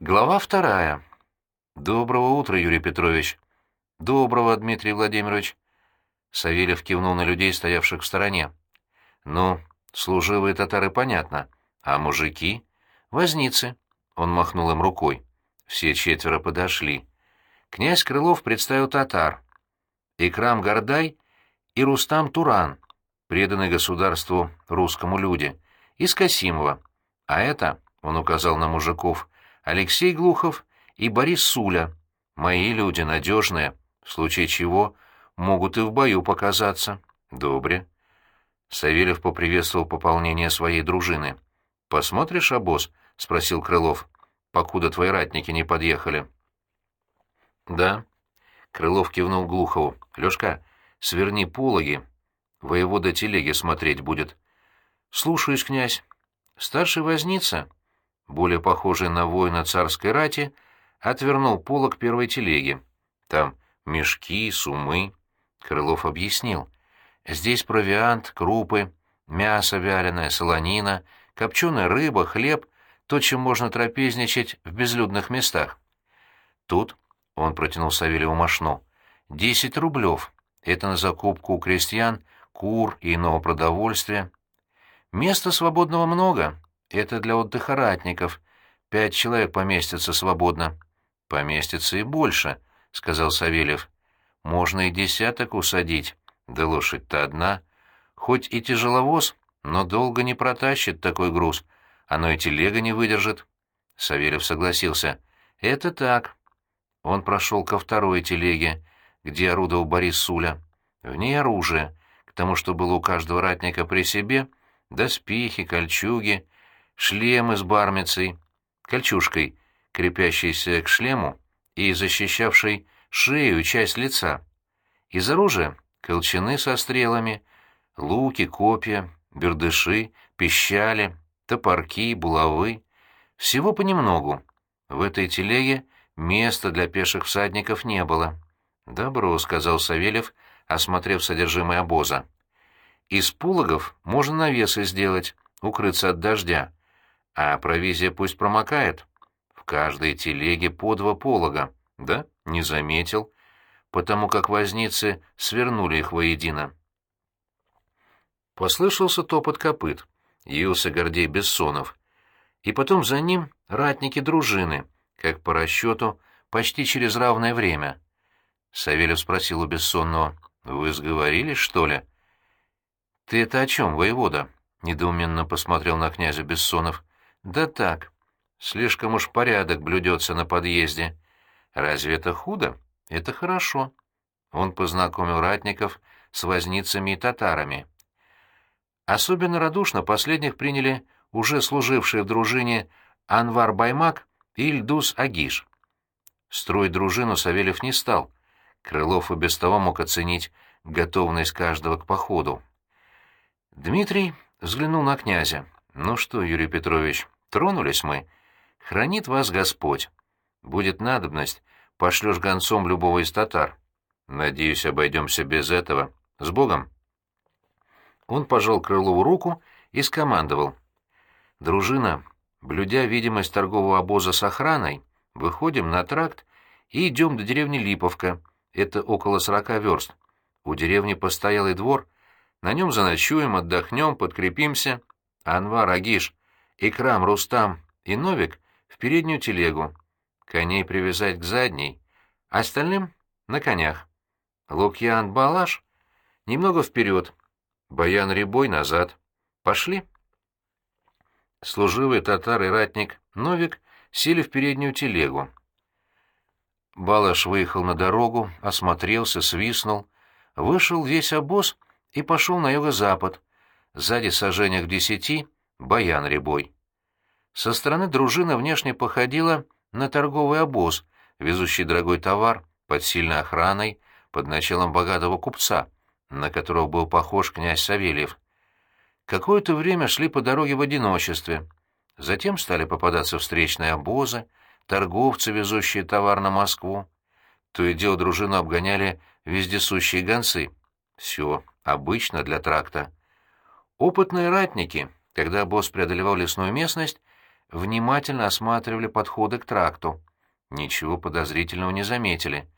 Глава вторая. Доброго утра, Юрий Петрович. Доброго, Дмитрий Владимирович. Савельев кивнул на людей, стоявших в стороне. Ну, служивые татары понятно, а мужики? Возницы. Он махнул им рукой. Все четверо подошли. Князь Крылов представил татар. Икрам Гордай и Рустам Туран, преданный государству русскому люди, из Касимова. А это, он указал на мужиков, Алексей Глухов и Борис Суля, мои люди надежные, в случае чего могут и в бою показаться. Добре. Савельев поприветствовал пополнение своей дружины. «Посмотришь, обоз?» — спросил Крылов. «Покуда твои ратники не подъехали». «Да». Крылов кивнул Глухову. «Лёшка, сверни пологи. Воевода телеги смотреть будет». «Слушаюсь, князь». Старший возница, более похожий на воина царской рати, отвернул полог первой телеги. Там мешки, сумы. Крылов объяснил. Здесь провиант, крупы, мясо вяленое, солонина, копченая рыба, хлеб, то, чем можно трапезничать в безлюдных местах. Тут он протянул Савельеву мошну. «Десять рублев. Это на закупку у крестьян, кур и иного продовольствия. Места свободного много. Это для отдыха ратников. Пять человек поместятся свободно». «Поместится и больше», — сказал Савельев. «Можно и десяток усадить. Да лошадь-то одна. Хоть и тяжеловоз, но долго не протащит такой груз. Оно и телега не выдержит». Савельев согласился. «Это так. Он прошел ко второй телеге, где орудовал Борис Суля. В ней оружие, к тому, что было у каждого ратника при себе, доспехи, кольчуги, шлемы с бармицей, кольчужкой, крепящейся к шлему и защищавшей шею часть лица. Из оружия — колчаны со стрелами, луки, копья, бердыши, пищали, топорки, булавы. Всего понемногу. В этой телеге Места для пеших всадников не было. «Добро», — сказал Савельев, осмотрев содержимое обоза. «Из пологов можно навесы сделать, укрыться от дождя. А провизия пусть промокает. В каждой телеге по два полога. Да? Не заметил. Потому как возницы свернули их воедино». Послышался топот копыт. Явился Гордей Бессонов. И потом за ним ратники дружины — как по расчету, почти через равное время. Савельев спросил у Бессонного, «Вы сговорились, что ли?» «Ты это о чем, воевода?» — недоуменно посмотрел на князя Бессонов. «Да так. Слишком уж порядок блюдется на подъезде. Разве это худо? Это хорошо». Он познакомил ратников с возницами и татарами. Особенно радушно последних приняли уже служившие в дружине Анвар Баймак Ильдус Агиш. Строить дружину Савельев не стал. Крылов и без того мог оценить готовность каждого к походу. Дмитрий взглянул на князя. «Ну что, Юрий Петрович, тронулись мы. Хранит вас Господь. Будет надобность, пошлешь гонцом любого из татар. Надеюсь, обойдемся без этого. С Богом!» Он пожал Крылову руку и скомандовал. «Дружина, Блюдя видимость торгового обоза с охраной, выходим на тракт и идем до деревни Липовка, это около сорока верст. У деревни постоялый двор, на нем заночуем, отдохнем, подкрепимся. Анвар, Агиш, Икрам, Рустам и Новик в переднюю телегу. Коней привязать к задней, остальным — на конях. Лукьян Балаш немного вперед, Баян Рябой назад. Пошли. Служивый татар и ратник Новик сели в переднюю телегу. Балаш выехал на дорогу, осмотрелся, свистнул, вышел весь обоз и пошел на юго-запад. Сзади сожжениях десяти — баян ребой. Со стороны дружина внешне походила на торговый обоз, везущий дорогой товар под сильной охраной, под началом богатого купца, на которого был похож князь Савельев. Какое-то время шли по дороге в одиночестве. Затем стали попадаться встречные обозы, торговцы, везущие товар на Москву. То и дело дружину обгоняли вездесущие гонцы. Все обычно для тракта. Опытные ратники, когда обоз преодолевал лесную местность, внимательно осматривали подходы к тракту. Ничего подозрительного не заметили.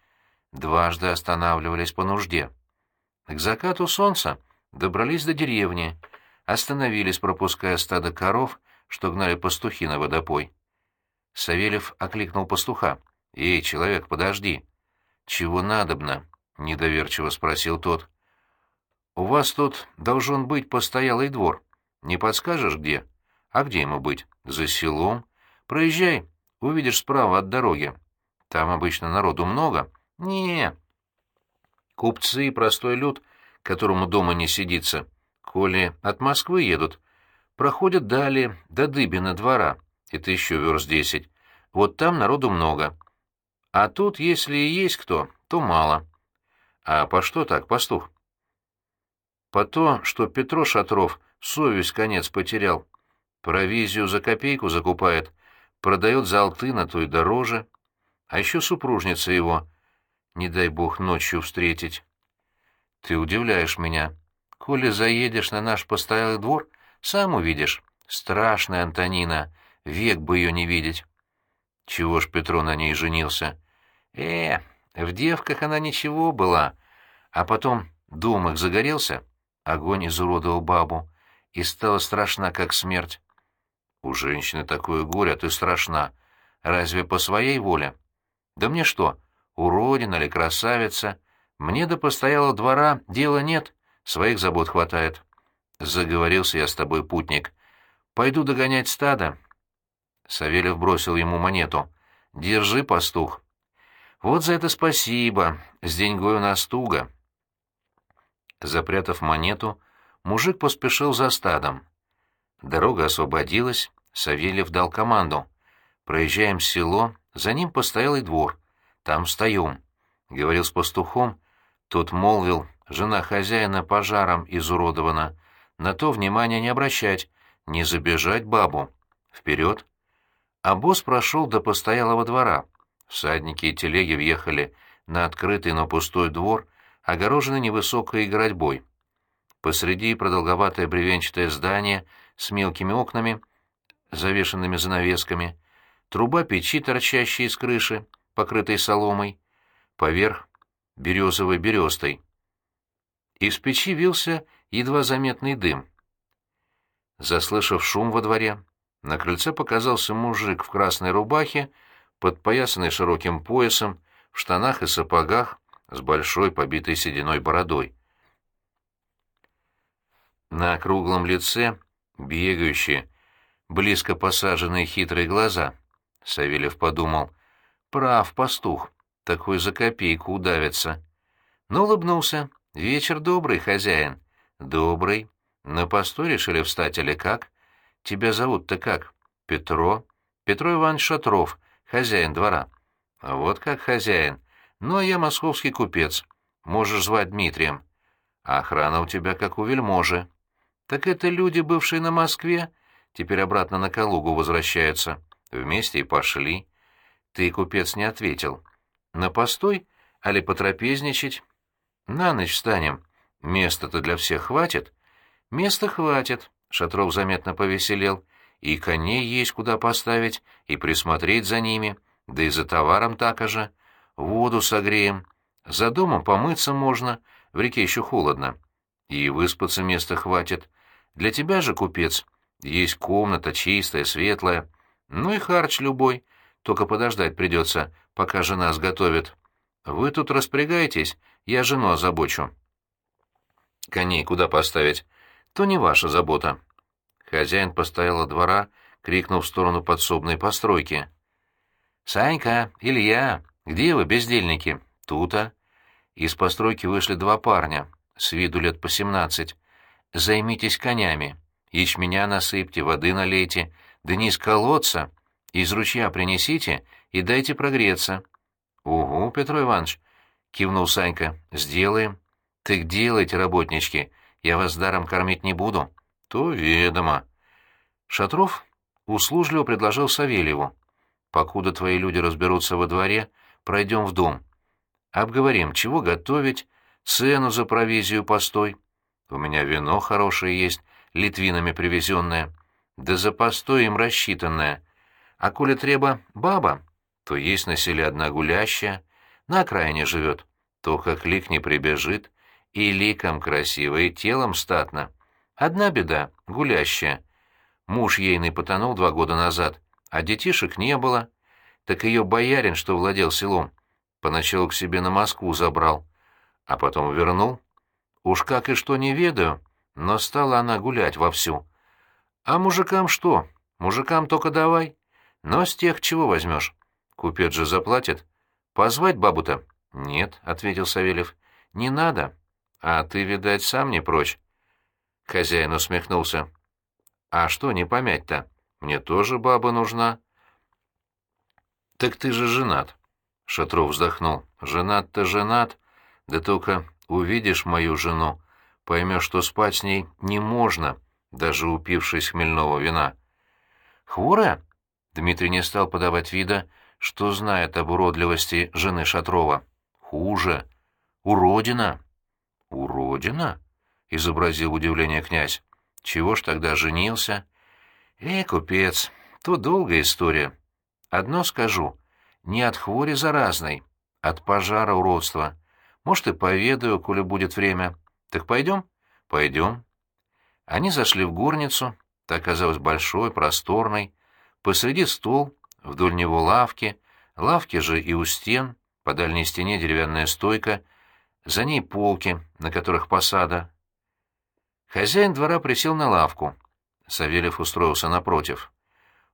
Дважды останавливались по нужде. К закату солнца добрались до деревни, остановились, пропуская стадо коров, что гнали пастухи на водопой. Савельев окликнул пастуха. «Эй, человек, подожди!» «Чего надобно?» — недоверчиво спросил тот. «У вас тут должен быть постоялый двор. Не подскажешь, где?» «А где ему быть?» «За селом. Проезжай, увидишь справа от дороги. Там обычно народу много». «Не, Купцы и простой люд, которому дома не сидится, коли от Москвы едут, проходят далее до Дыбина двора, это еще верст десять. Вот там народу много. А тут, если и есть кто, то мало. А по что так, пастух? По то, что Петро Шатров совесть конец потерял. Провизию за копейку закупает, продает за алты на той дороже. А еще супружница его — не дай бог ночью встретить. Ты удивляешь меня. Коли заедешь на наш постоялый двор, сам увидишь. Страшная Антонина, век бы ее не видеть. Чего ж Петро на ней женился? Э, в девках она ничего была. А потом дом их загорелся, огонь изуродовал бабу, и стала страшна, как смерть. У женщины такое горе, а ты страшна. Разве по своей воле? Да мне что, уродина или красавица. Мне до постоялого двора дела нет, своих забот хватает. Заговорился я с тобой, путник. Пойду догонять стадо. Савельев бросил ему монету. Держи, пастух. Вот за это спасибо, с деньгой у нас туго. Запрятав монету, мужик поспешил за стадом. Дорога освободилась, Савельев дал команду. Проезжаем село, за ним постоялый двор — там встаем. Говорил с пастухом, тот молвил, жена хозяина пожаром изуродована. На то внимания не обращать, не забежать бабу. Вперед. А босс прошел до постоялого двора. Всадники и телеги въехали на открытый, но пустой двор, огороженный невысокой градьбой. Посреди продолговатое бревенчатое здание с мелкими окнами, завешенными занавесками, труба печи, торчащая из крыши, покрытой соломой, поверх — березовой берестой. Из печи вился едва заметный дым. Заслышав шум во дворе, на крыльце показался мужик в красной рубахе, подпоясанный широким поясом, в штанах и сапогах, с большой побитой сединой бородой. На круглом лице бегающие, близко посаженные хитрые глаза. Савельев подумал, Прав, пастух, такой за копейку удавится. Но улыбнулся. Вечер добрый, хозяин. Добрый. На посту решили встать или как? Тебя зовут-то как? Петро. Петро Иванович Шатров, хозяин двора. Вот как хозяин. Ну, а я московский купец. Можешь звать Дмитрием. А охрана у тебя как у вельможи. Так это люди, бывшие на Москве, теперь обратно на Калугу возвращаются. Вместе и пошли. Ты, купец, не ответил. На постой, али потрапезничать? На ночь встанем. Места-то для всех хватит? Места хватит, Шатров заметно повеселел. И коней есть куда поставить, и присмотреть за ними, да и за товаром так же. Воду согреем. За домом помыться можно, в реке еще холодно. И выспаться места хватит. Для тебя же, купец, есть комната чистая, светлая. Ну и харч любой — только подождать придется, пока жена сготовит. Вы тут распрягайтесь, я жену озабочу. Коней куда поставить? То не ваша забота. Хозяин постояла двора, крикнул в сторону подсобной постройки. «Санька, Илья, где вы, бездельники?» «Тута». Из постройки вышли два парня, с виду лет по семнадцать. «Займитесь конями. Ячменя насыпьте, воды налейте, да не из колодца, из ручья принесите и дайте прогреться. — Угу, Петро Иванович, — кивнул Санька, — сделаем. — Так делайте, работнички, я вас даром кормить не буду. — То ведомо. Шатров услужливо предложил Савельеву. — Покуда твои люди разберутся во дворе, пройдем в дом. Обговорим, чего готовить, цену за провизию постой. У меня вино хорошее есть, литвинами привезенное. да за постой им рассчитанное. А коли треба баба, то есть на селе одна гулящая, на окраине живет, только клик не прибежит, и ликом красиво, и телом статно. Одна беда — гулящая. Муж ейный потонул два года назад, а детишек не было. Так ее боярин, что владел селом, поначалу к себе на Москву забрал, а потом вернул. Уж как и что не ведаю, но стала она гулять вовсю. А мужикам что? Мужикам только давай. Но с тех чего возьмешь? Купец же заплатит. Позвать бабу-то? Нет, — ответил Савельев. Не надо. А ты, видать, сам не прочь. Хозяин усмехнулся. А что не помять-то? Мне тоже баба нужна. Так ты же женат. Шатров вздохнул. Женат-то женат, да только увидишь мою жену, поймешь, что спать с ней не можно, даже упившись хмельного вина. Хворая? Дмитрий не стал подавать вида, что знает об уродливости жены Шатрова. Хуже. Уродина. Уродина? Изобразил удивление князь. Чего ж тогда женился? Эй, купец, то долгая история. Одно скажу, не от хвори заразной, от пожара уродства. Может, и поведаю, коли будет время. Так пойдем? Пойдем. Они зашли в горницу, та оказалась большой, просторной. Посреди стол, вдоль него лавки, лавки же и у стен, по дальней стене деревянная стойка, за ней полки, на которых посада. Хозяин двора присел на лавку. Савельев устроился напротив.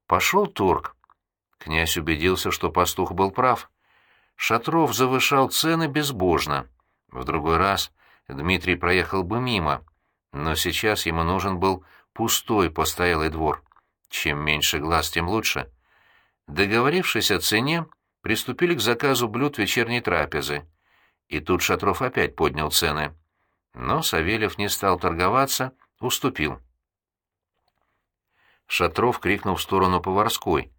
Пошел торг. Князь убедился, что пастух был прав. Шатров завышал цены безбожно. В другой раз Дмитрий проехал бы мимо, но сейчас ему нужен был пустой постоялый двор. Чем меньше глаз, тем лучше. Договорившись о цене, приступили к заказу блюд вечерней трапезы. И тут Шатров опять поднял цены. Но Савельев не стал торговаться, уступил. Шатров крикнул в сторону поварской.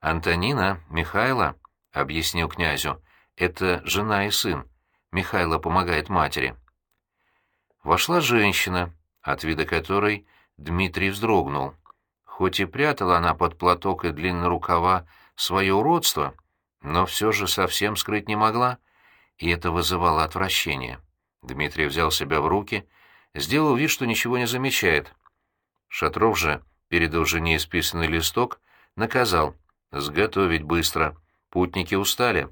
«Антонина, Михайло!» — объяснил князю. «Это жена и сын. Михайло помогает матери». Вошла женщина, от вида которой Дмитрий вздрогнул. Хоть и прятала она под платок и длинные рукава свое уродство, но все же совсем скрыть не могла, и это вызывало отвращение. Дмитрий взял себя в руки, сделал вид, что ничего не замечает. Шатров же передал жене исписанный листок, наказал «Сготовить быстро, Путники устали.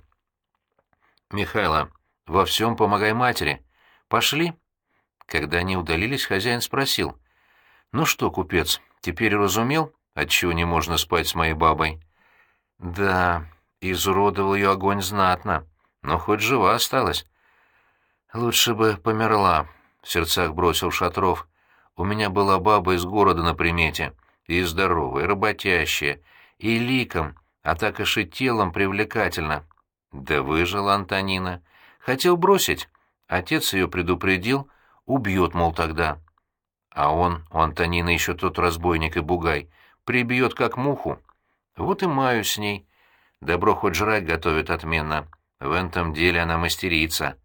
Михайло, во всем помогай матери. Пошли. Когда они удалились, хозяин спросил. Ну что, купец, теперь разумел, отчего не можно спать с моей бабой? Да, изуродовал ее огонь знатно, но хоть жива осталась. Лучше бы померла, в сердцах бросил Шатров. У меня была баба из города на примете, и здоровая, и работящая, и ликом, а так и телом привлекательно. Да выжила Антонина. Хотел бросить. Отец ее предупредил, убьет, мол, тогда. А он, у Антонины еще тот разбойник и бугай, прибьет как муху. Вот и маю с ней. Добро хоть жрать готовит отменно. В этом деле она мастерица.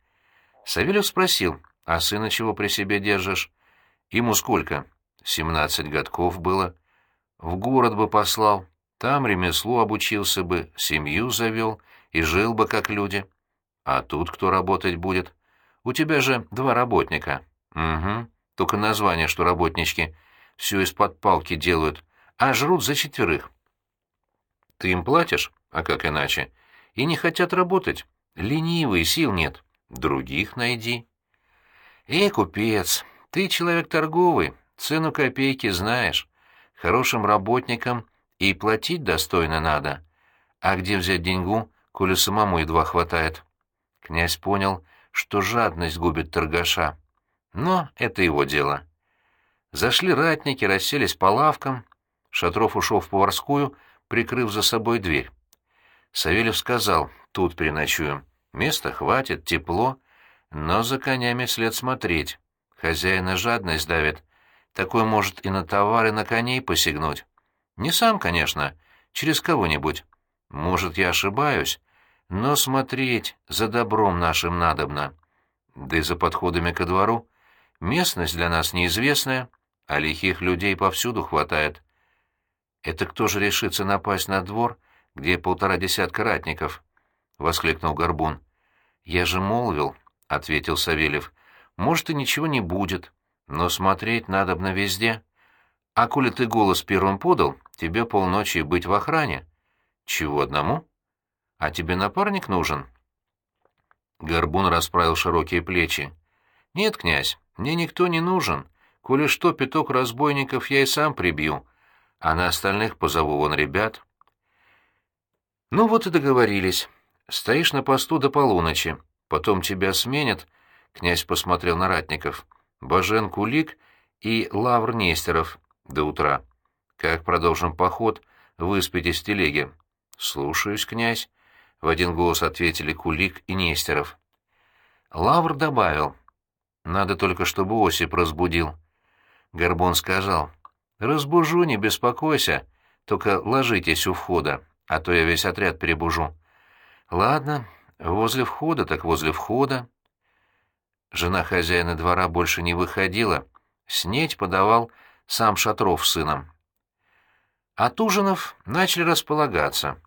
Савельев спросил, а сына чего при себе держишь? Ему сколько? Семнадцать годков было. В город бы послал. Там ремеслу обучился бы, семью завел и жил бы как люди. А тут кто работать будет? У тебя же два работника. Угу. Только название, что работнички, все из-под палки делают, а жрут за четверых. Ты им платишь? А как иначе? И не хотят работать. Ленивые, сил нет. Других найди. Эй, купец, ты человек торговый, цену копейки знаешь. Хорошим работникам и платить достойно надо. А где взять деньгу, коли самому едва хватает? Князь понял, что жадность губит торгаша. Но это его дело. Зашли ратники, расселись по лавкам. Шатров ушел в поварскую, прикрыв за собой дверь. Савельев сказал, тут переночуем. Места хватит, тепло, но за конями след смотреть. Хозяина жадность давит. Такой может и на товары, на коней посягнуть. Не сам, конечно, через кого-нибудь. Может, я ошибаюсь, но смотреть за добром нашим надобно. Да и за подходами ко двору. Местность для нас неизвестная, а лихих людей повсюду хватает. Это кто же решится напасть на двор, где полтора десятка ратников? — воскликнул Горбун. — Я же молвил, — ответил Савельев. — Может, и ничего не будет, но смотреть надо на везде. А коли ты голос первым подал, тебе полночи быть в охране. — Чего одному? — А тебе напарник нужен? Горбун расправил широкие плечи. — Нет, князь, мне никто не нужен. Коли что, пяток разбойников я и сам прибью, а на остальных позову вон ребят. Ну вот и договорились. Стоишь на посту до полуночи, потом тебя сменят, — князь посмотрел на ратников, — Бажен Кулик и Лавр Нестеров до утра. Как продолжим поход, выспитесь в телеге. — Слушаюсь, князь, — в один голос ответили Кулик и Нестеров. Лавр добавил. — Надо только, чтобы Осип разбудил. Горбун сказал. — Разбужу, не беспокойся, только ложитесь у входа, а то я весь отряд перебужу. Ладно, возле входа так возле входа. Жена хозяина двора больше не выходила, снеть подавал сам Шатров с сыном. От ужинов начали располагаться.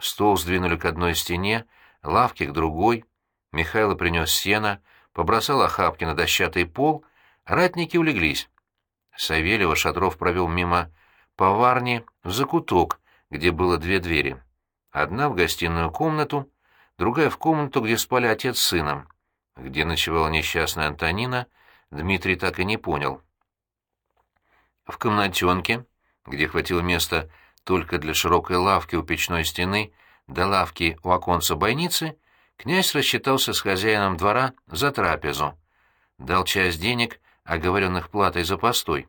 Стол сдвинули к одной стене, лавки к другой. Михайло принес сено, побросал охапки на дощатый пол, ратники улеглись. Савельева Шатров провел мимо поварни в закуток, где было две двери. Одна в гостиную комнату, другая в комнату, где спали отец с сыном. Где ночевала несчастная Антонина, Дмитрий так и не понял. В комнатенке, где хватило места только для широкой лавки у печной стены до лавки у оконца бойницы, князь рассчитался с хозяином двора за трапезу. Дал часть денег, оговоренных платой за постой.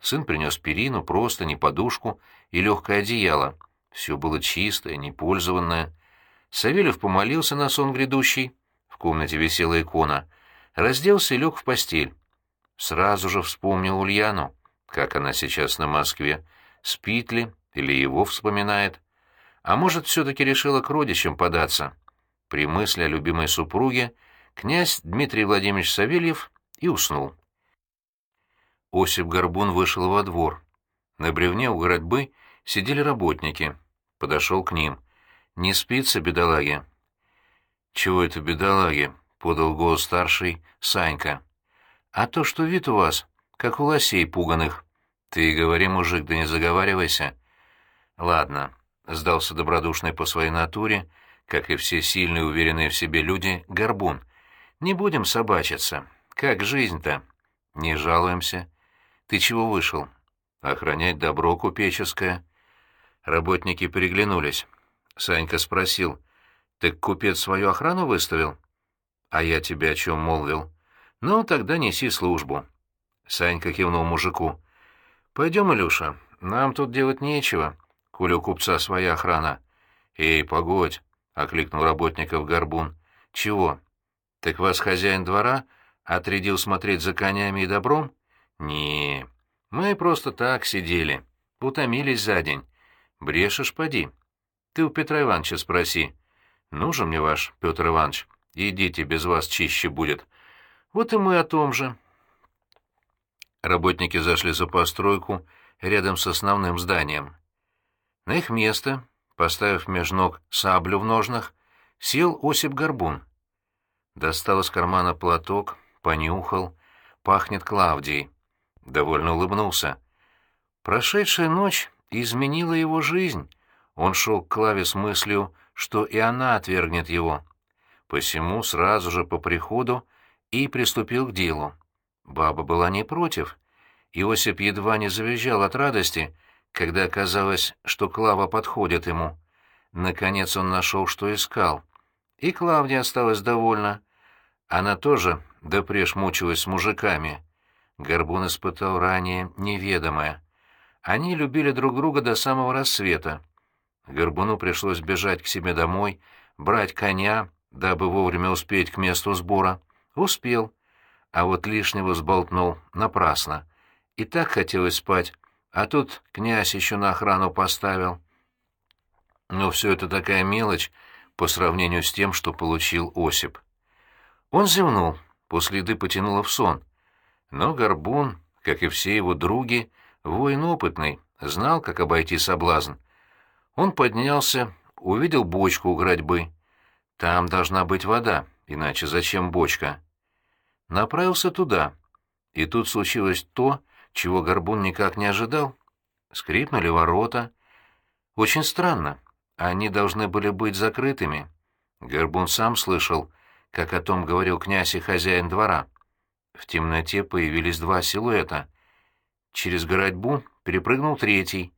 Сын принес перину, простыни, подушку и легкое одеяло — все было чистое, непользованное. Савельев помолился на сон грядущий. В комнате висела икона. Разделся и лег в постель. Сразу же вспомнил Ульяну. Как она сейчас на Москве? Спит ли? Или его вспоминает? А может, все-таки решила к родичам податься? При мысли о любимой супруге князь Дмитрий Владимирович Савельев и уснул. Осип Горбун вышел во двор. На бревне у городьбы сидели работники. Подошел к ним. «Не спится, бедолаги?» «Чего это бедолаги?» — подал голос старший Санька. «А то, что вид у вас, как у лосей пуганых. Ты говори, мужик, да не заговаривайся». «Ладно», — сдался добродушный по своей натуре, как и все сильные уверенные в себе люди, горбун. «Не будем собачиться. Как жизнь-то?» «Не жалуемся. Ты чего вышел?» «Охранять добро купеческое». Работники переглянулись. Санька спросил, «Так купец свою охрану выставил?» «А я тебе о чем молвил?» «Ну, тогда неси службу». Санька кивнул мужику. «Пойдем, Илюша, нам тут делать нечего, у купца своя охрана». «Эй, погодь!» — окликнул работников Горбун. «Чего? Так вас хозяин двора отрядил смотреть за конями и добром?» «Не, мы просто так сидели, утомились за день. Брешешь, поди. Ты у Петра Ивановича спроси. Нужен мне ваш Петр Иванович? Идите, без вас чище будет. Вот и мы о том же. Работники зашли за постройку рядом с основным зданием. На их место, поставив меж ног саблю в ножнах, сел Осип Горбун. Достал из кармана платок, понюхал, пахнет Клавдией. Довольно улыбнулся. Прошедшая ночь изменила его жизнь. Он шел к Клаве с мыслью, что и она отвергнет его. Посему сразу же по приходу и приступил к делу. Баба была не против. Иосип едва не завизжал от радости, когда оказалось, что Клава подходит ему. Наконец он нашел, что искал. И Клавдия осталась довольна. Она тоже допреж мучилась с мужиками. Горбун испытал ранее неведомое. Они любили друг друга до самого рассвета. Горбуну пришлось бежать к себе домой, брать коня, дабы вовремя успеть к месту сбора. Успел. А вот лишнего сболтнул напрасно. И так хотелось спать, а тут князь еще на охрану поставил. Но все это такая мелочь по сравнению с тем, что получил Осип. Он зевнул, после еды потянуло в сон. Но Горбун, как и все его други, Воин опытный, знал, как обойти соблазн. Он поднялся, увидел бочку у градьбы. Там должна быть вода, иначе зачем бочка? Направился туда. И тут случилось то, чего Горбун никак не ожидал. Скрипнули ворота. Очень странно. Они должны были быть закрытыми. Горбун сам слышал, как о том говорил князь и хозяин двора. В темноте появились два силуэта. Через городьбу перепрыгнул третий,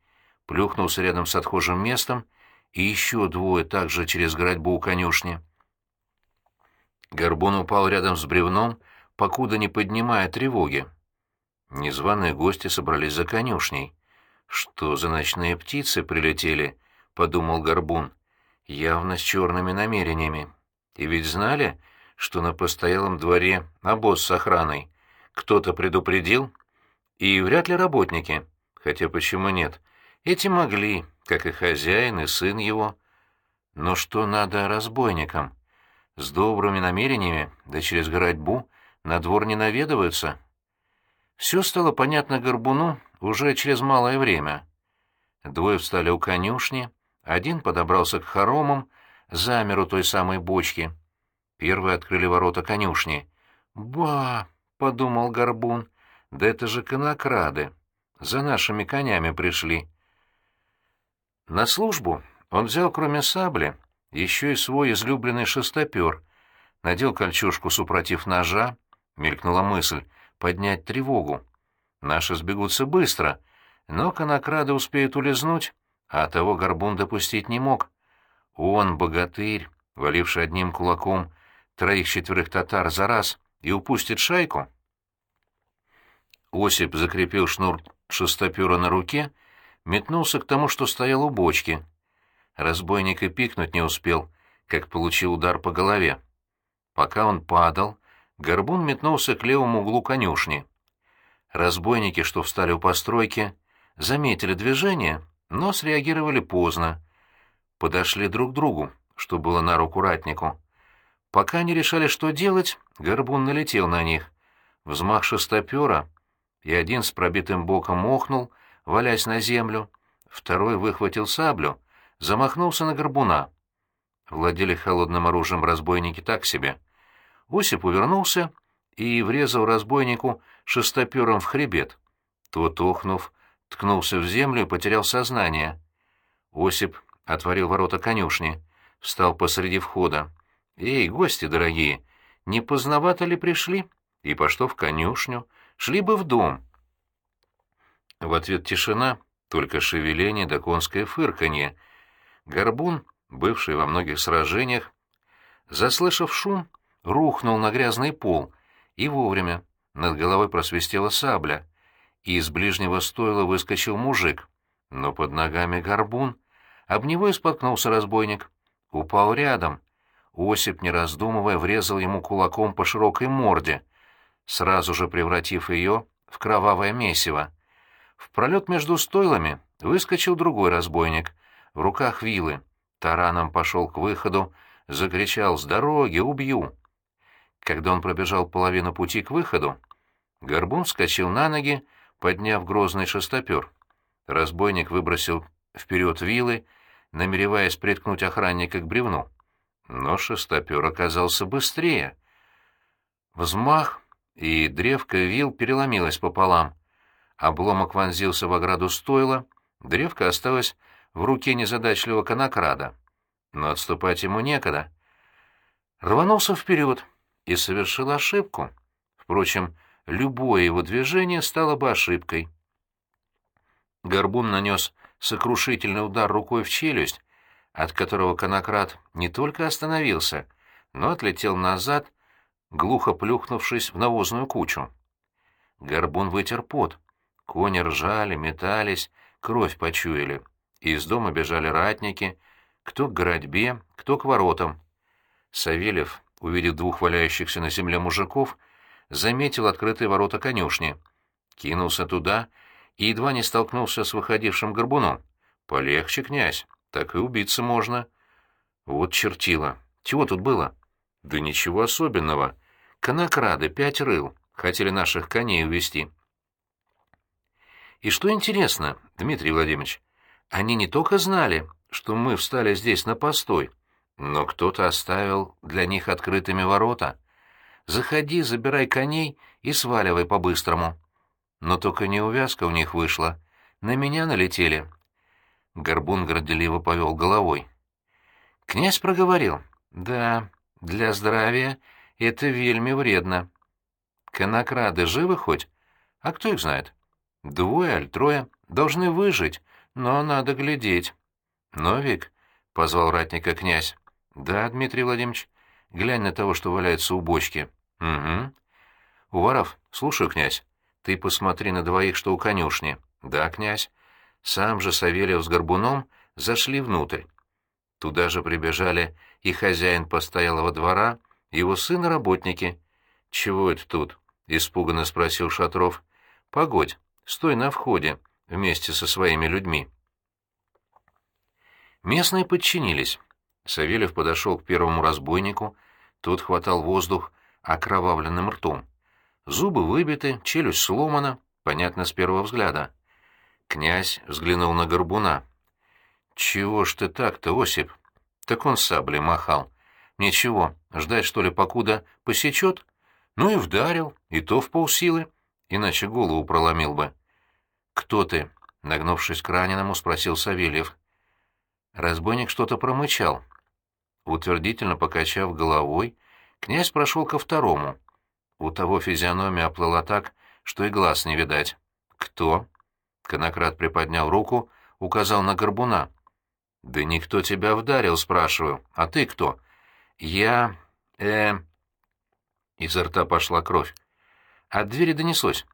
плюхнулся рядом с отхожим местом, и еще двое также через городьбу у конюшни. Горбун упал рядом с бревном, покуда не поднимая тревоги. Незваные гости собрались за конюшней. «Что за ночные птицы прилетели?» — подумал Горбун. «Явно с черными намерениями. И ведь знали, что на постоялом дворе обоз с охраной. Кто-то предупредил? И вряд ли работники. Хотя почему нет? Эти могли, как и хозяин, и сын его. Но что надо разбойникам? С добрыми намерениями, да через городьбу, на двор не наведываются. Все стало понятно Горбуну уже через малое время. Двое встали у конюшни, один подобрался к хоромам, замер у той самой бочки — Первые открыли ворота конюшни. «Ба!» — подумал Горбун. «Да это же конокрады! За нашими конями пришли!» На службу он взял, кроме сабли, еще и свой излюбленный шестопер, надел кольчужку супротив ножа, мелькнула мысль поднять тревогу. Наши сбегутся быстро, но конокрады успеют улизнуть, а того Горбун допустить не мог. Он, богатырь, валивший одним кулаком троих-четверых татар за раз и упустит шайку? Осип закрепил шнур шестопера на руке, метнулся к тому, что стоял у бочки. Разбойник и пикнуть не успел, как получил удар по голове. Пока он падал, горбун метнулся к левому углу конюшни. Разбойники, что встали у постройки, заметили движение, но среагировали поздно. Подошли друг к другу, что было на руку ратнику. Пока они решали, что делать, горбун налетел на них. Взмах шестопера, и один с пробитым боком охнул, валясь на землю, второй выхватил саблю, замахнулся на горбуна. Владели холодным оружием разбойники так себе. Осип увернулся и врезал разбойнику шестопером в хребет. Тот, охнув, ткнулся в землю и потерял сознание. Осип отворил ворота конюшни, встал посреди входа. «Эй, гости дорогие, не поздновато ли пришли? И по что в конюшню? Шли бы в дом». В ответ тишина, только шевеление да конское фырканье. Горбун, бывший во многих сражениях, заслышав шум, рухнул на грязный пол, и вовремя над головой просвистела сабля, и из ближнего стойла выскочил мужик, но под ногами горбун, об него и споткнулся разбойник, упал рядом, Осип, не раздумывая, врезал ему кулаком по широкой морде, сразу же превратив ее в кровавое месиво. В пролет между стойлами выскочил другой разбойник, в руках вилы. Тараном пошел к выходу, закричал «С дороги! Убью!». Когда он пробежал половину пути к выходу, Горбун вскочил на ноги, подняв грозный шестопер. Разбойник выбросил вперед вилы, намереваясь приткнуть охранника к бревну. Но шестопер оказался быстрее. Взмах, и древко вил переломилось пополам. Обломок вонзился в ограду стойла, древко осталось в руке незадачливого конокрада. Но отступать ему некогда. Рванулся вперед и совершил ошибку. Впрочем, любое его движение стало бы ошибкой. Горбун нанес сокрушительный удар рукой в челюсть, от которого конократ не только остановился, но отлетел назад, глухо плюхнувшись в навозную кучу. Горбун вытер пот. Кони ржали, метались, кровь почуяли. Из дома бежали ратники, кто к городьбе, кто к воротам. Савельев, увидев двух валяющихся на земле мужиков, заметил открытые ворота конюшни, кинулся туда и едва не столкнулся с выходившим горбуном. «Полегче, князь!» так и убиться можно. Вот чертила. Чего тут было? Да ничего особенного. Конокрады, пять рыл, хотели наших коней увести. И что интересно, Дмитрий Владимирович, они не только знали, что мы встали здесь на постой, но кто-то оставил для них открытыми ворота. Заходи, забирай коней и сваливай по-быстрому. Но только неувязка у них вышла. На меня налетели. Горбун горделиво повел головой. Князь проговорил. «Да, для здравия это вельми вредно. Конокрады живы хоть? А кто их знает? Двое аль трое должны выжить, но надо глядеть». «Новик?» — позвал ратника князь. «Да, Дмитрий Владимирович. Глянь на того, что валяется у бочки». «Угу». «Уваров, слушаю, князь. Ты посмотри на двоих, что у конюшни». «Да, князь». Сам же Савельев с Горбуном зашли внутрь. Туда же прибежали и хозяин постоялого двора, его сын и работники. «Чего это тут?» — испуганно спросил Шатров. «Погодь, стой на входе вместе со своими людьми». Местные подчинились. Савельев подошел к первому разбойнику, тот хватал воздух окровавленным ртом. Зубы выбиты, челюсть сломана, понятно с первого взгляда. Князь взглянул на Горбуна. «Чего ж ты так-то, Осип?» «Так он саблей махал. Ничего, ждать, что ли, покуда посечет? Ну и вдарил, и то в полсилы, иначе голову проломил бы». «Кто ты?» — нагнувшись к раненому, спросил Савельев. Разбойник что-то промычал. Утвердительно покачав головой, князь прошел ко второму. У того физиономия оплыла так, что и глаз не видать. «Кто?» Конократ приподнял руку, указал на горбуна. «Да никто тебя вдарил, спрашиваю. А ты кто?» «Я... э...» Изо рта пошла кровь. От двери донеслось.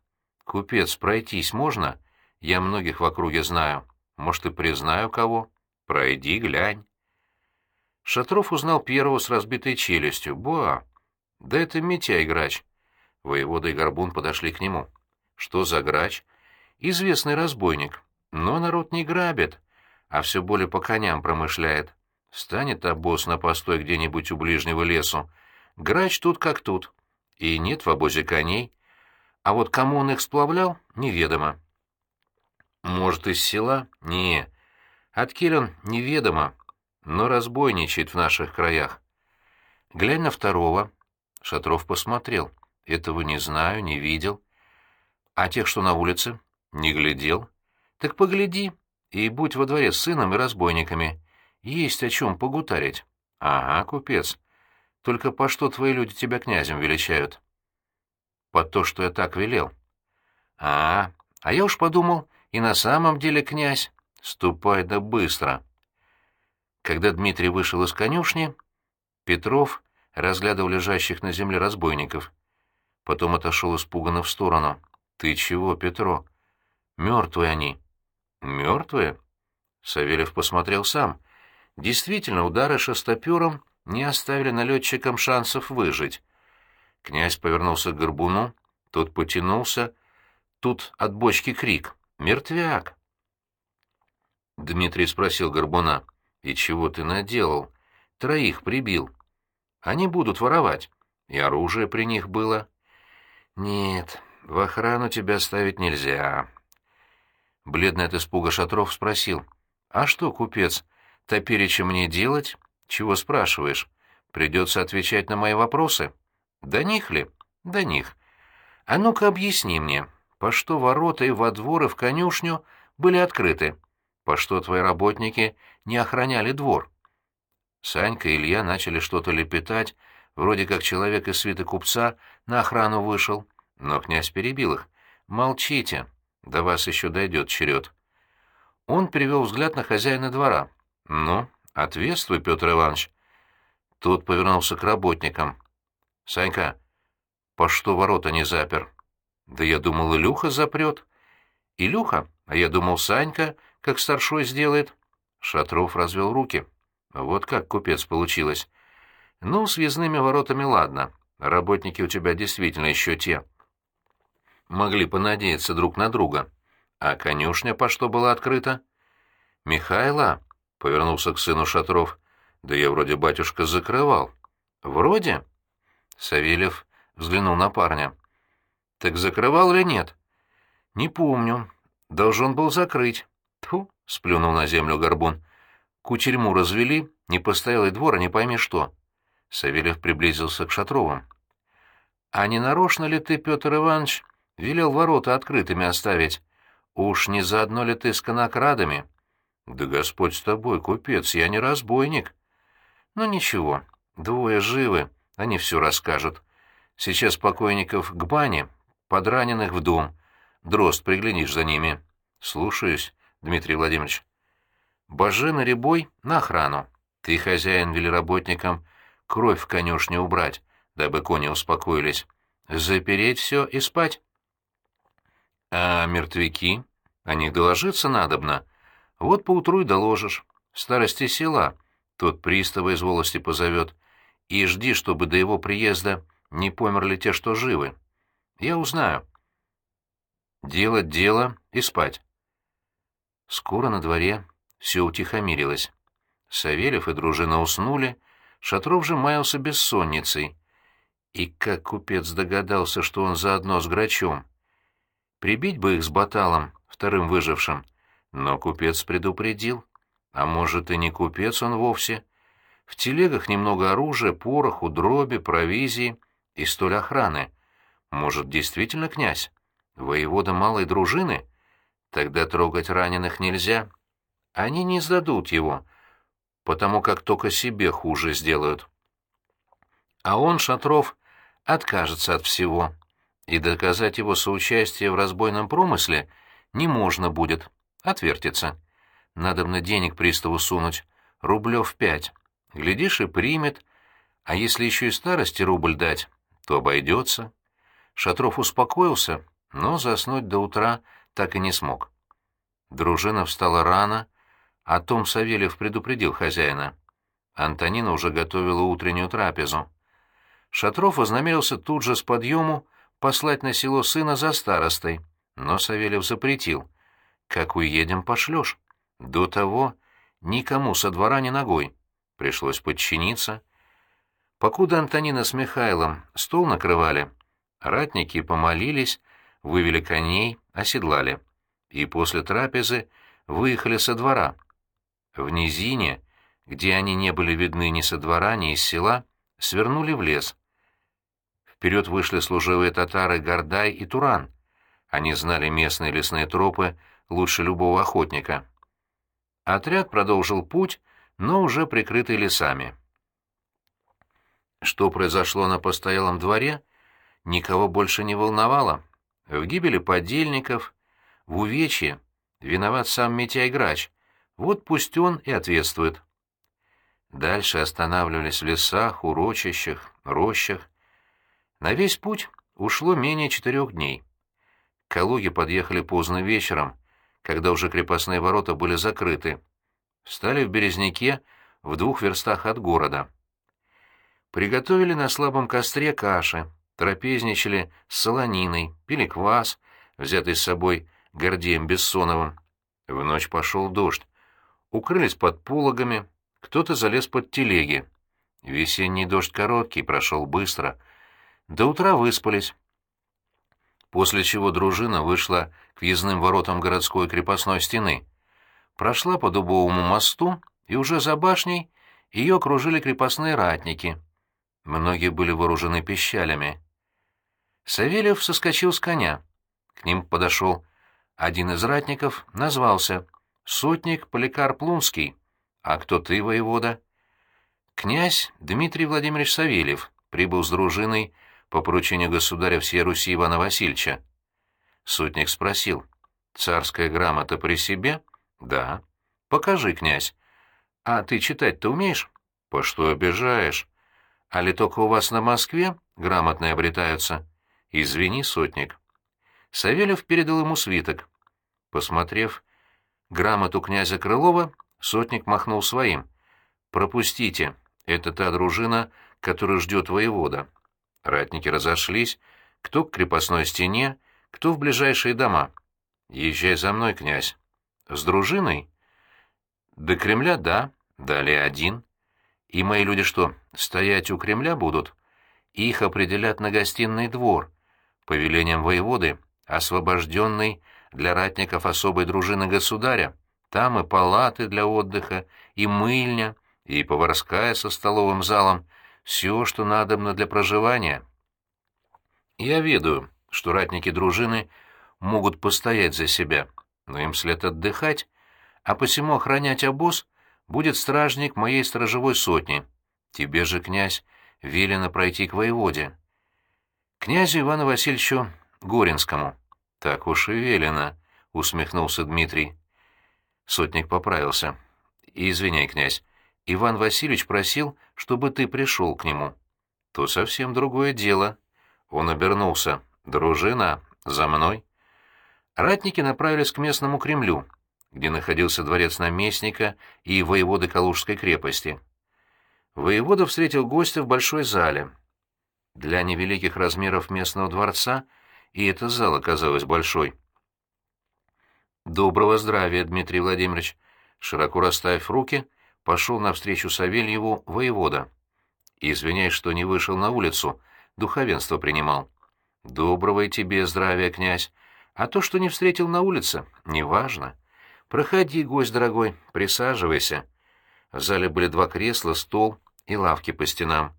«Купец, пройтись можно? Я многих в округе знаю. Может, и признаю кого?» Пройди, глянь. Шатров узнал первого с разбитой челюстью. Буа! Да это Митяй грач. Воевода и Горбун подошли к нему. Что за грач? Известный разбойник. Но народ не грабит, а все более по коням промышляет. Станет обоз на постой где-нибудь у ближнего лесу. Грач тут как тут. И нет в обозе коней. А вот кому он их сплавлял, неведомо. Может, из села? Не, Откель он неведомо, но разбойничает в наших краях. Глянь на второго. Шатров посмотрел. Этого не знаю, не видел. А тех, что на улице? Не глядел. Так погляди и будь во дворе с сыном и разбойниками. Есть о чем погутарить. Ага, купец. Только по что твои люди тебя князем величают? По то, что я так велел. А, а я уж подумал, и на самом деле князь. Ступай да быстро. Когда Дмитрий вышел из конюшни, Петров разглядывал лежащих на земле разбойников. Потом отошел испуганно в сторону. «Ты чего, Петро? Мертвые они». «Мертвые?» Савельев посмотрел сам. Действительно, удары шестопером не оставили налетчикам шансов выжить. Князь повернулся к горбуну, тот потянулся. Тут от бочки крик. «Мертвяк!» Дмитрий спросил Горбуна. «И чего ты наделал? Троих прибил. Они будут воровать. И оружие при них было». «Нет, в охрану тебя ставить нельзя». Бледный от испуга Шатров спросил. «А что, купец, топереча мне делать? Чего спрашиваешь? Придется отвечать на мои вопросы». «Да них ли?» «Да них. А ну-ка объясни мне, по что ворота и во двор и в конюшню были открыты?» По что твои работники не охраняли двор? Санька и Илья начали что-то лепетать, вроде как человек из свиты купца на охрану вышел, но князь перебил их. «Молчите, до вас еще дойдет черед». Он перевел взгляд на хозяина двора. «Ну, ответствуй, Петр Иванович». Тот повернулся к работникам. «Санька, по что ворота не запер?» «Да я думал, Илюха запрет». «Илюха? А я думал, Санька как старшой сделает. Шатров развел руки. Вот как купец получилось. Ну, с въездными воротами ладно. Работники у тебя действительно еще те. Могли понадеяться друг на друга. А конюшня по что была открыта? Михайла, — повернулся к сыну Шатров, — да я вроде батюшка закрывал. Вроде? Савельев взглянул на парня. Так закрывал или нет? Не помню. должен был закрыть. Тьфу, сплюнул на землю горбун. Кучерьму развели, не постоялый двор, а не пойми что. Савельев приблизился к Шатровым. «А не нарочно ли ты, Петр Иванович, велел ворота открытыми оставить? Уж не заодно ли ты с конокрадами?» «Да Господь с тобой, купец, я не разбойник». «Ну ничего, двое живы, они все расскажут. Сейчас покойников к бане, подраненных в дом. Дрозд, приглянешь за ними». «Слушаюсь, Дмитрий Владимирович». «Бажена Рябой на охрану. Ты, хозяин, вели работникам кровь в конюшне убрать, дабы кони успокоились. Запереть все и спать. А мертвяки? О них доложиться надобно. Вот поутру и доложишь. Старости села. Тот пристава из волости позовет. И жди, чтобы до его приезда не померли те, что живы. Я узнаю. Делать дело и спать. Скоро на дворе все утихомирилось. Савельев и дружина уснули, Шатров же маялся бессонницей. И как купец догадался, что он заодно с грачом. Прибить бы их с баталом, вторым выжившим. Но купец предупредил. А может, и не купец он вовсе. В телегах немного оружия, пороху, дроби, провизии и столь охраны. Может, действительно князь? Воевода малой дружины? Тогда трогать раненых нельзя. Они не сдадут его, потому как только себе хуже сделают. А он, Шатров, откажется от всего, и доказать его соучастие в разбойном промысле не можно будет, отвертится. Надо мне денег приставу сунуть, рублев пять. Глядишь, и примет, а если еще и старости рубль дать, то обойдется. Шатров успокоился, но заснуть до утра так и не смог. Дружина встала рано, о том Савельев предупредил хозяина. Антонина уже готовила утреннюю трапезу. Шатров вознамерился тут же с подъему послать на село сына за старостой, но Савельев запретил. «Как уедем, пошлешь. До того никому со двора ни ногой». Пришлось подчиниться. Покуда Антонина с Михайлом стол накрывали, ратники помолились, вывели коней, оседлали. И после трапезы выехали со двора. В низине, где они не были видны ни со двора, ни из села, свернули в лес. Вперед вышли служивые татары Гордай и Туран. Они знали местные лесные тропы лучше любого охотника. Отряд продолжил путь, но уже прикрытый лесами. Что произошло на постоялом дворе, никого больше не волновало. В гибели подельников, в увечье виноват сам Митяй Грач, вот пусть он и ответствует. Дальше останавливались в лесах, урочищах, рощах. На весь путь ушло менее четырех дней. К подъехали поздно вечером, когда уже крепостные ворота были закрыты. Встали в Березняке в двух верстах от города. Приготовили на слабом костре каши, трапезничали с солониной, пили квас, взятый с собой Гордеем Бессоновым. В ночь пошел дождь укрылись под пологами, кто-то залез под телеги. Весенний дождь короткий, прошел быстро. До утра выспались. После чего дружина вышла к въездным воротам городской крепостной стены. Прошла по дубовому мосту, и уже за башней ее окружили крепостные ратники. Многие были вооружены пищалями. Савельев соскочил с коня. К ним подошел один из ратников, назвался сотник Поликарп Лунский. А кто ты, воевода? Князь Дмитрий Владимирович Савельев прибыл с дружиной по поручению государя всей Руси Ивана Васильевича. Сотник спросил, царская грамота при себе? Да. Покажи, князь. А ты читать-то умеешь? По что обижаешь? А ли только у вас на Москве грамотные обретаются? Извини, сотник. Савельев передал ему свиток. Посмотрев, Грамоту князя Крылова сотник махнул своим. «Пропустите, это та дружина, которую ждет воевода». Ратники разошлись, кто к крепостной стене, кто в ближайшие дома. «Езжай за мной, князь». «С дружиной?» «До Кремля, да, далее один». «И мои люди что, стоять у Кремля будут?» «Их определят на гостиный двор, по велениям воеводы, освобожденный для ратников особой дружины государя. Там и палаты для отдыха, и мыльня, и поварская со столовым залом, все, что надобно для проживания. Я ведаю, что ратники дружины могут постоять за себя, но им след отдыхать, а посему охранять обоз будет стражник моей сторожевой сотни. Тебе же, князь, велено пройти к воеводе. Князю Ивану Васильевичу Горинскому. Так уж и велено, усмехнулся Дмитрий. Сотник поправился. Извиняй, князь, Иван Васильевич просил, чтобы ты пришел к нему. То совсем другое дело. Он обернулся. Дружина, за мной. Ратники направились к местному Кремлю, где находился дворец наместника и воеводы Калужской крепости. Воевода встретил гостя в большой зале. Для невеликих размеров местного дворца и эта зал оказалась большой. «Доброго здравия, Дмитрий Владимирович!» Широко расставив руки, пошел навстречу Савельеву воевода. «Извиняй, что не вышел на улицу, духовенство принимал». «Доброго и тебе здравия, князь! А то, что не встретил на улице, неважно. Проходи, гость дорогой, присаживайся». В зале были два кресла, стол и лавки по стенам.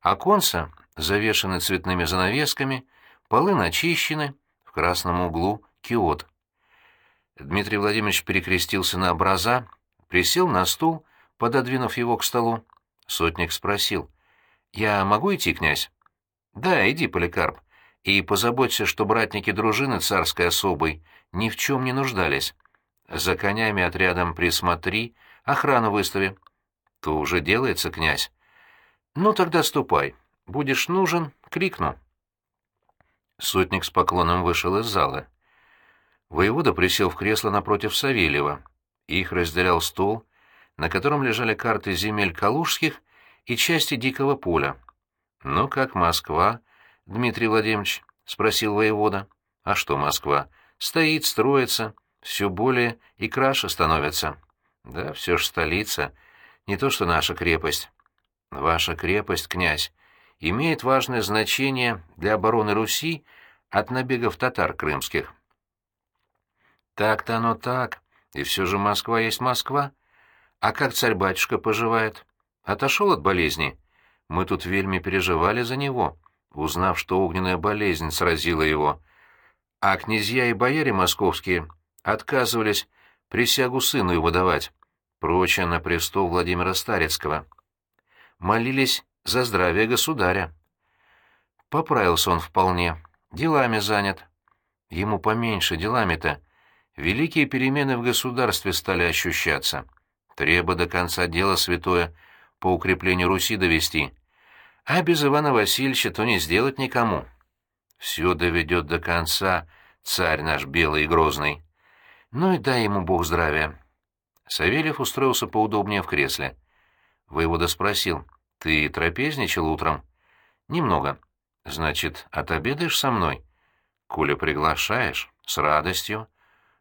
Оконца завешаны цветными занавесками, полы начищены, в красном углу киот. Дмитрий Владимирович перекрестился на образа, присел на стул, пододвинув его к столу. Сотник спросил. «Я могу идти, князь?» «Да, иди, Поликарп, и позаботься, что братники дружины царской особой ни в чем не нуждались. За конями отрядом присмотри, охрану выстави. То уже делается, князь. Ну, тогда ступай. Будешь нужен, крикну. Сотник с поклоном вышел из зала. Воевода присел в кресло напротив Савельева. Их разделял стол, на котором лежали карты земель Калужских и части Дикого поля. «Ну, как Москва?» Дмитрий Владимирович?» — спросил воевода. «А что Москва? Стоит, строится, все более и краше становится. Да, все ж столица, не то что наша крепость. Ваша крепость, князь, имеет важное значение для обороны Руси от набегов татар крымских. Так-то оно так, и все же Москва есть Москва. А как царь-батюшка поживает? Отошел от болезни? Мы тут вельми переживали за него, узнав, что огненная болезнь сразила его. А князья и бояре московские отказывались присягу сыну его давать, прочее на престол Владимира Старецкого. Молились за здравие государя. Поправился он вполне, делами занят. Ему поменьше делами-то. Великие перемены в государстве стали ощущаться. Треба до конца дело святое по укреплению Руси довести. А без Ивана Васильевича то не сделать никому. Все доведет до конца царь наш белый и грозный. Ну и дай ему бог здравия. Савельев устроился поудобнее в кресле. Воевода спросил, «Ты трапезничал утром?» «Немного». «Значит, отобедаешь со мной?» «Коля приглашаешь, с радостью».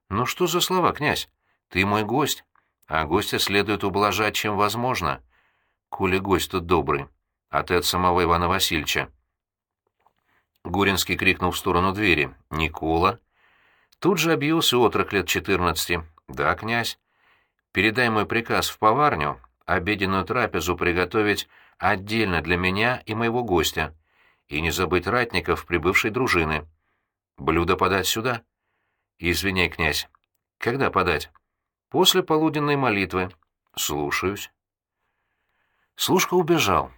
«Ну что за слова, князь? Ты мой гость, а гостя следует ублажать, чем возможно». «Коля гость тут добрый, а ты от самого Ивана Васильевича». Гуринский крикнул в сторону двери. «Никола?» Тут же объявился отрок лет четырнадцати. «Да, князь. Передай мой приказ в поварню, обеденную трапезу приготовить отдельно для меня и моего гостя, и не забыть ратников прибывшей дружины. Блюдо подать сюда? Извиняй, князь. Когда подать? После полуденной молитвы. Слушаюсь. Служка убежал.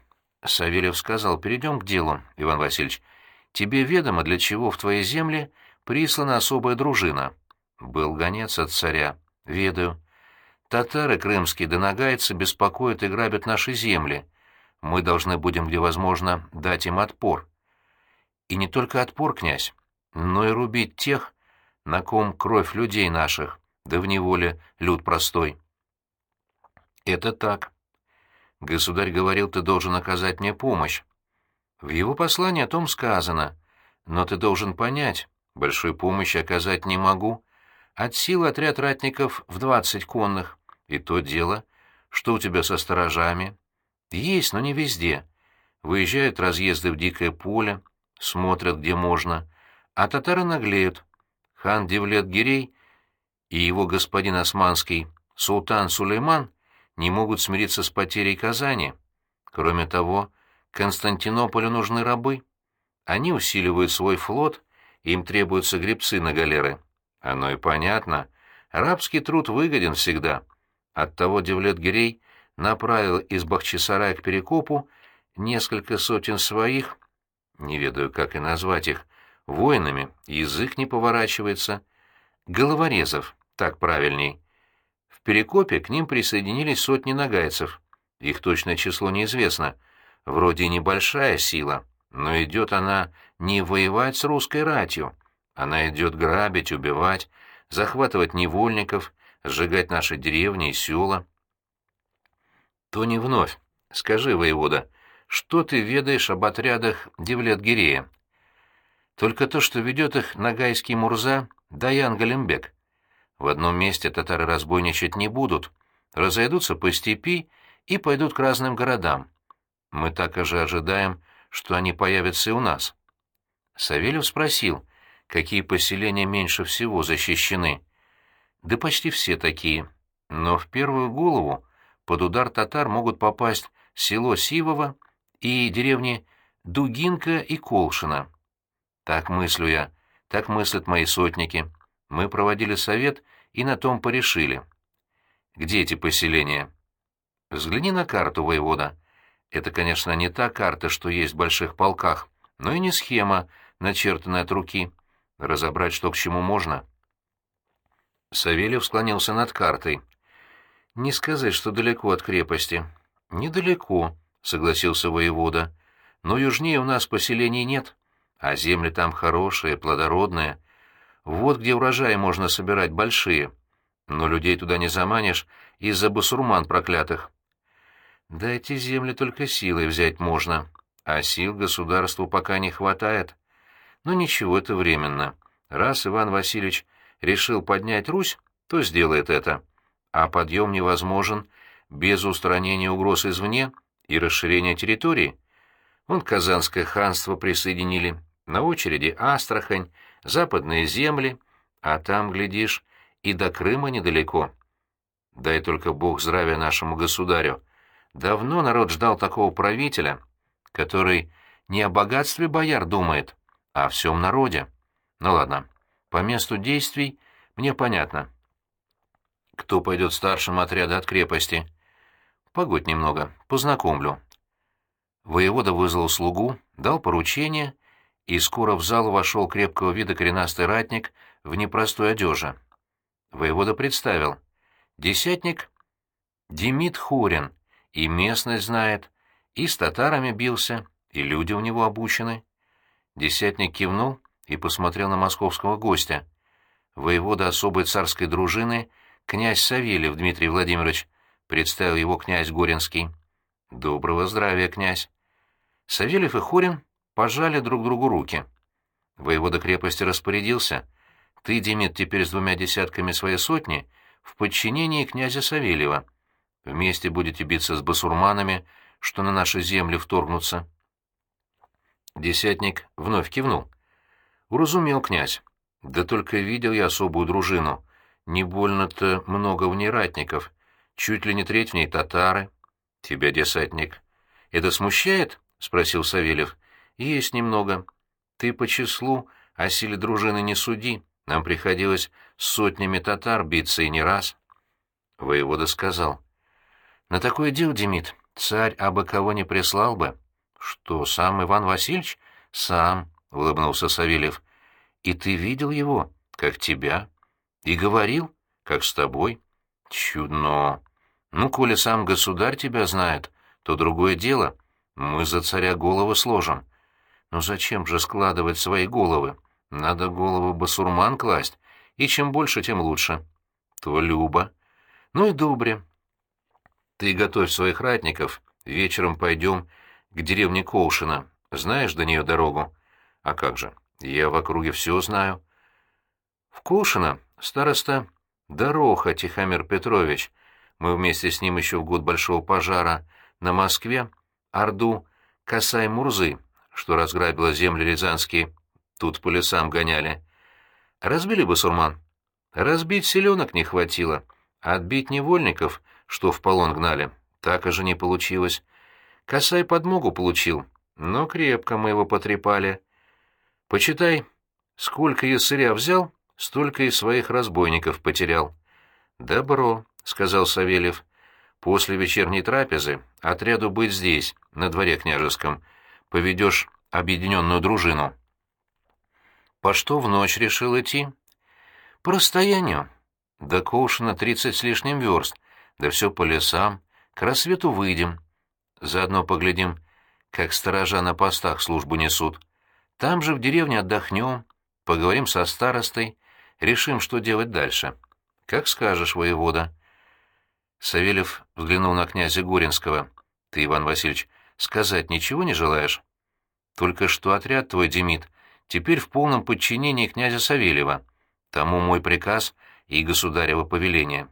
Савельев сказал, перейдем к делу, Иван Васильевич. Тебе ведомо, для чего в твоей земле прислана особая дружина. Был гонец от царя. Ведаю. Татары крымские да нагайцы беспокоят и грабят наши земли. Мы должны будем, где возможно, дать им отпор. И не только отпор, князь, но и рубить тех, на ком кровь людей наших, да в неволе люд простой. Это так. Государь говорил, ты должен оказать мне помощь. В его послании о том сказано, но ты должен понять, большой помощи оказать не могу. От силы отряд ратников в двадцать конных. И то дело, что у тебя со сторожами? Есть, но не везде. Выезжают разъезды в дикое поле, смотрят, где можно, а татары наглеют. хан Девлет-Гирей и его господин османский султан Сулейман не могут смириться с потерей Казани. Кроме того, Константинополю нужны рабы. Они усиливают свой флот, им требуются гребцы на галеры. Оно и понятно. Рабский труд выгоден всегда. Оттого Девлет-Гирей направил из Бахчисарая к Перекопу несколько сотен своих, не ведаю, как и назвать их, воинами, язык не поворачивается, головорезов, так правильней. В Перекопе к ним присоединились сотни нагайцев. Их точное число неизвестно. Вроде небольшая сила, но идет она не воевать с русской ратью. Она идет грабить, убивать, захватывать невольников, сжигать наши деревни и села. То не вновь. Скажи, воевода, что ты ведаешь об отрядах Девлет-Гирея? Только то, что ведет их нагайский Мурза Даян Галимбек. В одном месте татары разбойничать не будут, разойдутся по степи и пойдут к разным городам. Мы так же ожидаем, что они появятся и у нас. Савельев спросил, какие поселения меньше всего защищены. Да почти все такие. Но в первую голову под удар татар могут попасть село Сивово и деревни Дугинка и Колшина. Так мыслю я, так мыслят мои сотники. Мы проводили совет и на том порешили. Где эти поселения? Взгляни на карту, воевода. Это, конечно, не та карта, что есть в больших полках, но и не схема, начертанная от руки. Разобрать, что к чему можно. Савельев склонился над картой. Не сказать, что далеко от крепости. Недалеко, согласился воевода. Но южнее у нас поселений нет, а земли там хорошие, плодородные. Вот где урожаи можно собирать большие. Но людей туда не заманишь из-за басурман проклятых. Да эти земли только силой взять можно, а сил государству пока не хватает. Но ничего, это временно. Раз Иван Васильевич решил поднять Русь, то сделает это а подъем невозможен без устранения угроз извне и расширения территории. Вон Казанское ханство присоединили, на очереди Астрахань, западные земли, а там, глядишь, и до Крыма недалеко. Дай только Бог здравия нашему государю. Давно народ ждал такого правителя, который не о богатстве бояр думает, а о всем народе. Ну ладно, по месту действий мне понятно кто пойдет старшим отряда от крепости. Погодь немного, познакомлю. Воевода вызвал слугу, дал поручение, и скоро в зал вошел крепкого вида коренастый ратник в непростой одежде. Воевода представил. Десятник Демид Хурин, и местность знает, и с татарами бился, и люди у него обучены. Десятник кивнул и посмотрел на московского гостя. Воевода особой царской дружины князь Савельев Дмитрий Владимирович», — представил его князь Горинский. «Доброго здравия, князь». Савельев и Хорин пожали друг другу руки. Воевода крепости распорядился. «Ты, Демид, теперь с двумя десятками своей сотни в подчинении князя Савельева. Вместе будете биться с басурманами, что на наши земли вторгнутся». Десятник вновь кивнул. «Уразумел князь. Да только видел я особую дружину. Не больно-то много в ней ратников, чуть ли не треть в ней татары. Тебя, десятник, это смущает? — спросил Савельев. — Есть немного. Ты по числу о силе дружины не суди. Нам приходилось сотнями татар биться и не раз. Воевода сказал. — На такое дело, Демид, царь абы кого не прислал бы. — Что, сам Иван Васильевич? — Сам, — улыбнулся Савельев. — И ты видел его, как тебя? И говорил, как с тобой. Чудно. Ну, коли сам государь тебя знает, то другое дело. Мы за царя головы сложим. Но зачем же складывать свои головы? Надо голову басурман класть, и чем больше, тем лучше. То Люба. Ну и добре. Ты готовь своих ратников, вечером пойдем к деревне Коушина. Знаешь до нее дорогу? А как же, я в округе все знаю. В Коушино Староста Дороха Тихомир Петрович. Мы вместе с ним еще в год большого пожара на Москве Орду Касай-Мурзы, что разграбила земли рязанские, тут по лесам гоняли. Разбили бы сурман. Разбить селенок не хватило, а отбить невольников, что в полон гнали, так и же не получилось. Косай подмогу получил, но крепко мы его потрепали. Почитай, сколько ясыря взял, столько и своих разбойников потерял. «Добро», — сказал Савельев. «После вечерней трапезы отряду быть здесь, на дворе княжеском. Поведешь объединенную дружину». «По что в ночь решил идти?» «По расстоянию. До Коушина тридцать с лишним верст, да все по лесам. К рассвету выйдем. Заодно поглядим, как сторожа на постах службу несут. Там же в деревне отдохнем, поговорим со старостой, решим, что делать дальше. Как скажешь, воевода». Савельев взглянул на князя Горинского. «Ты, Иван Васильевич, сказать ничего не желаешь?» «Только что отряд твой, Демид, теперь в полном подчинении князя Савельева. Тому мой приказ и государево повеление».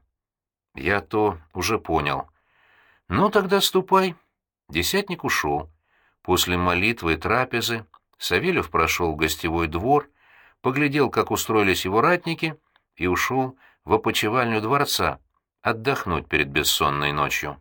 «Я то уже понял». «Ну, тогда ступай». Десятник ушел. После молитвы и трапезы Савельев прошел в гостевой двор, поглядел, как устроились его ратники, и ушел в опочивальню дворца отдохнуть перед бессонной ночью.